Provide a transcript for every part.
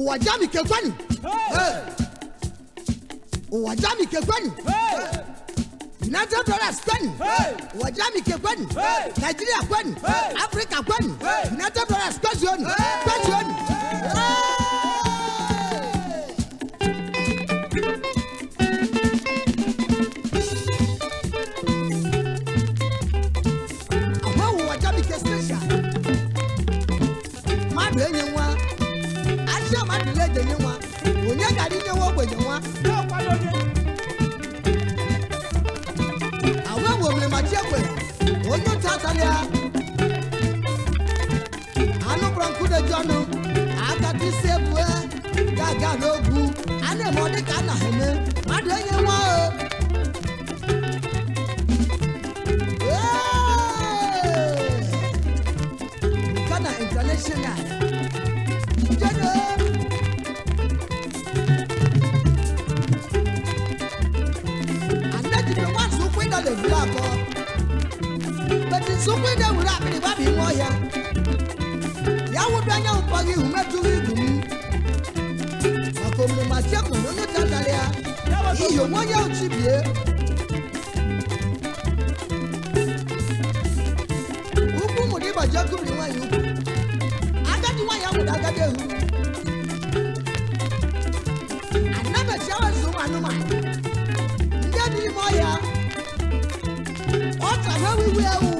uwajami kekweni uwajami kekweni united dollars kweni uwajami kekweni nigeria kweni africa kweni united dollars kwezioni kwezioni. àdídéwọ́ gbèjọ wọn. àwọn èwo mi máa jẹ́ pé oyún ta sálẹ̀ a. àánú bronco de jọ́nu àkàtí sèbù ẹ gàgà lóògùn ànẹ́mọ́dé kan náà ẹ̀mẹ́ má dé yé wọn o. Ghana International. sukwi de wura kiri ba bi mo yɛ yawu do anya wo pɔgi wu mɛ tuwi gumi akomu ma se kunu nu tatalia iyo mo yɛ o ti bie. ukwu mu di bajɛ kubiri nwanyi ukwu agadi nwanyi awuda agadi ehu anabesi awa zu anuma ndị adịghị m ọhịa ọ tara wiwi ewu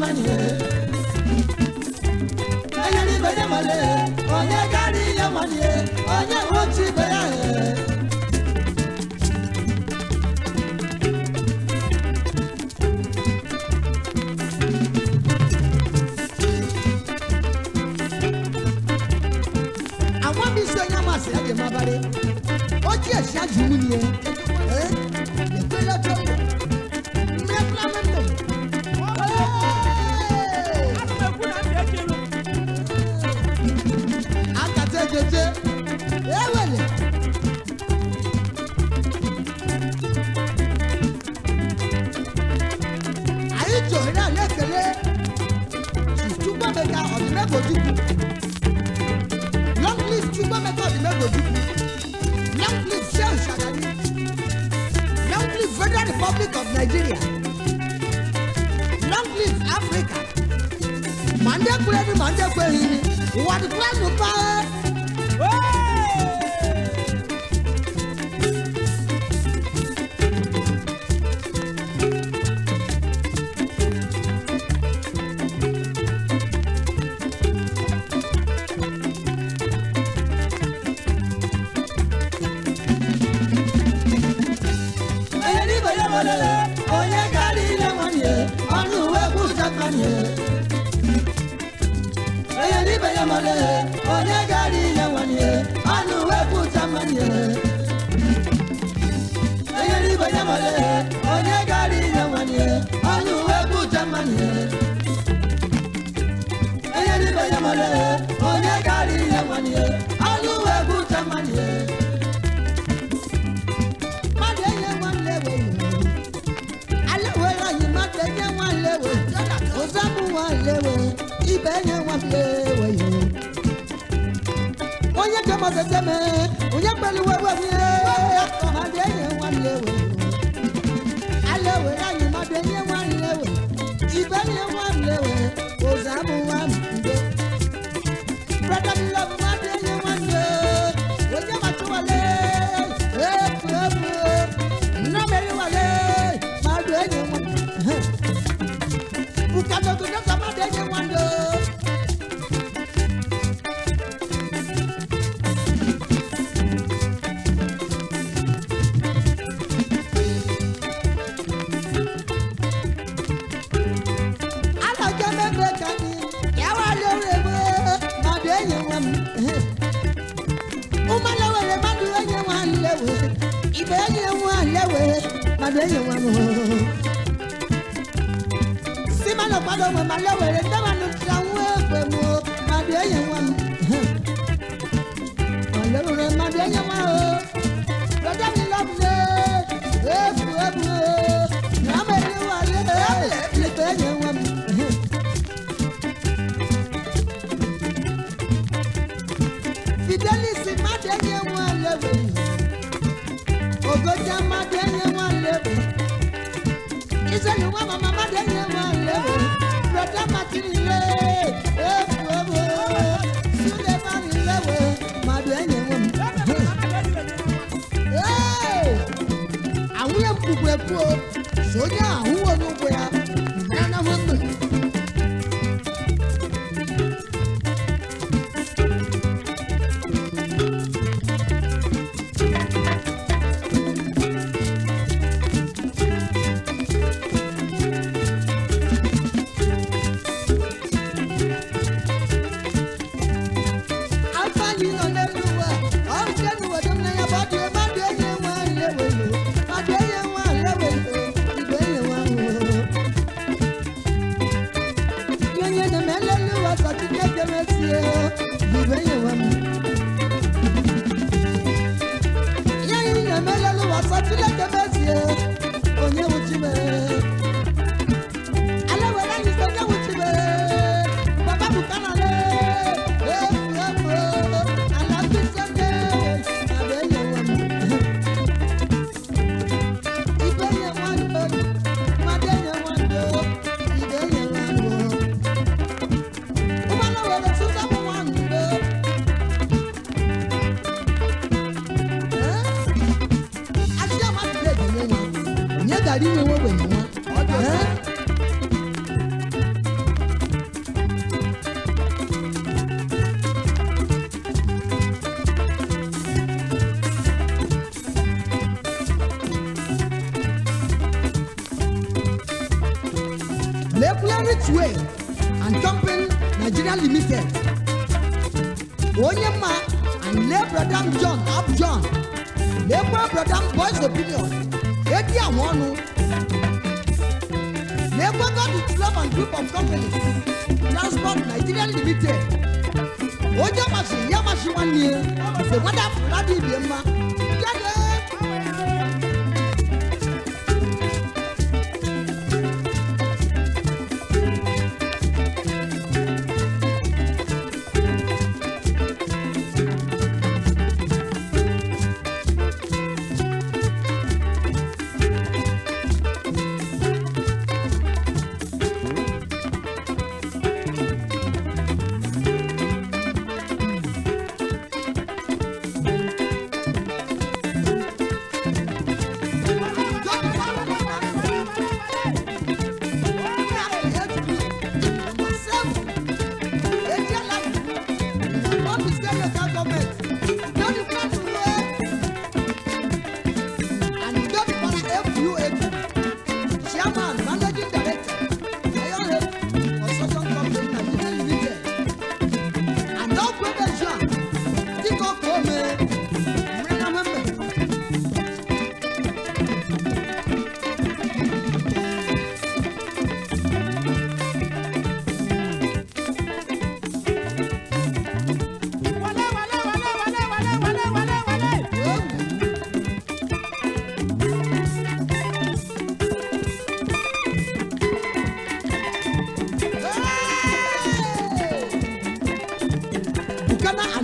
mani ye. Eyiri be ye mali ye, onye kari ye mali ye, onye oti be ya ewele. anyị ji ohere a na long live Chukwuemeka Odimegwojukwu long live Shehu Shagari long live Nigeria long live Africa ma ndị kwere ndị ma ndị ekweghị ụwa dịkwara n'ụpa penye wafie weyo Onye kema seseme, onye kweli wewe wafie mabenye mwalewe mabenye mwano simano kwadowe malewe letamanutrawekwe mo mabenye mwano malewere mabenye mwano Mama, tell you one day. You say you want my Levelerage Richway and Company Nigeria Limited. Onyema and Le Bradam John Ab John. Labour Bradam Boys Opinion. Ebi àwọn nu. Labour God Club and Group of Companies. Transport Nigeria Limited. Ojamasi Yamasi Wanye. Ìfowópamọ́ Fúládì Ìdè Mma.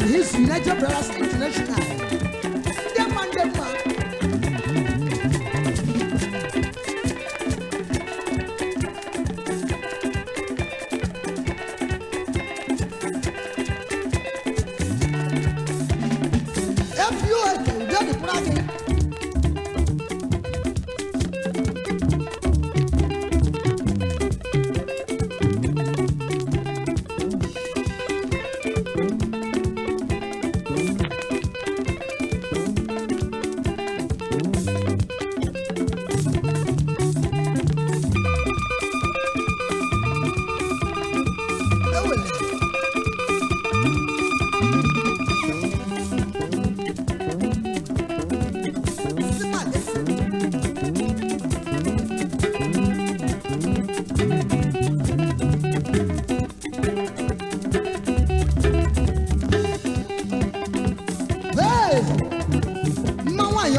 His Ledger Brothers International.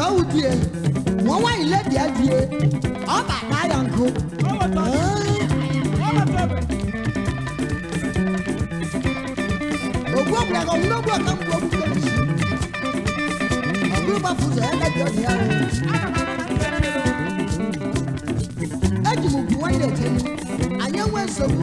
wudie wọn wá ilé diẹ die ọba káyọ nù. ògbó ògbó ẹ̀kọ́ ńlọ gbọ́ ọ̀kan gbọ́ ọ̀gbọ́ ọ̀gbọ́ ọ̀gbọ́ bá fún sọ̀rọ̀ ẹ̀kẹ́ jọ ní ẹ̀rọ. ejì mú kí wọ́n yẹ kẹ́yìn àyẹ̀wò ẹ̀sọ́gbó.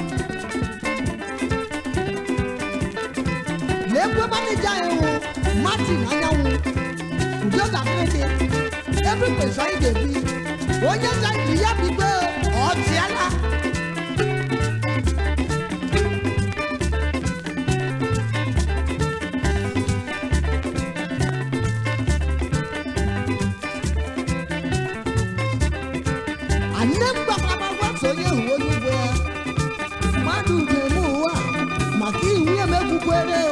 Ebue manija ye o Martin Anyanwu Udoka Mete Ebube Zọyi Devi onye Naịjirịa bi gbe ọchịala. mmadụ ga-eme ụwa maka iwu emegbukpere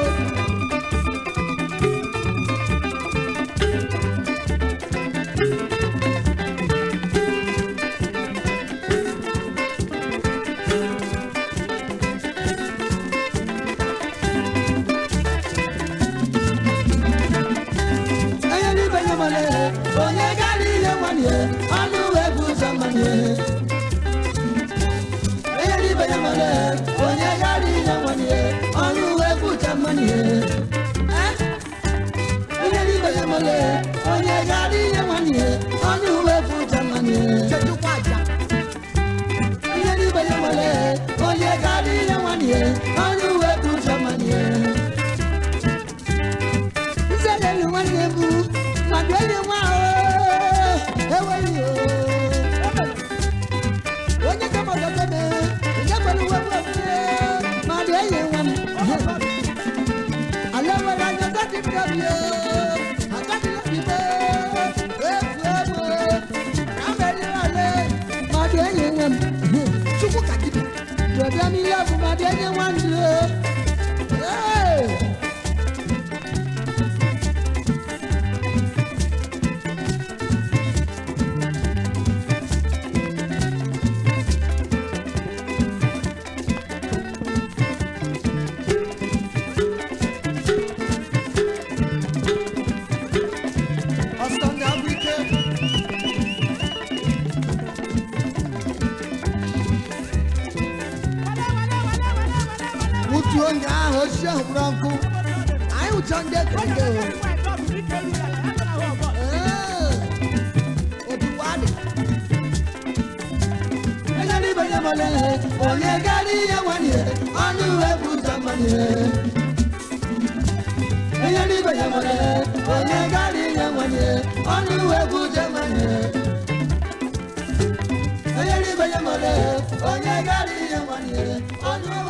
nyam so ko ka di do da mi ya bu ma de kuo nya ho hye ho branko ai u chang de ko de eh, o tu wani ega ni ba ya male o ye gari ya wani anu e bu tamani ega ni ba ya male o ye gari ya wani anu e bu tamani ega ni ba ya male o ye gari ya wani anu